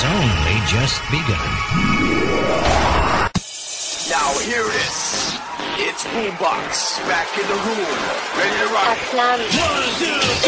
has only just begun. Now here it is. It's Boombox back in the room, ready to rock. One, two.